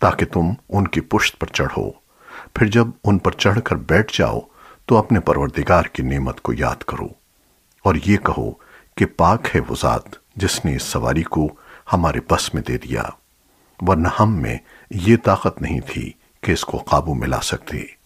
تاکہ تم ان کی پشت پر چڑھو۔ پھر جب ان پر چڑھ کر بیٹھ جاؤ، تو اپنے پروردگار کی نعمت کو یاد کرو اور یہ کہو کہ پاک ہے وہ ذات جس نے اس سواری کو ہمارے بس میں دے دیا، ورنہ ہم میں یہ طاقت نہیں تھی کہ اس کو قابو میں لا سکتے۔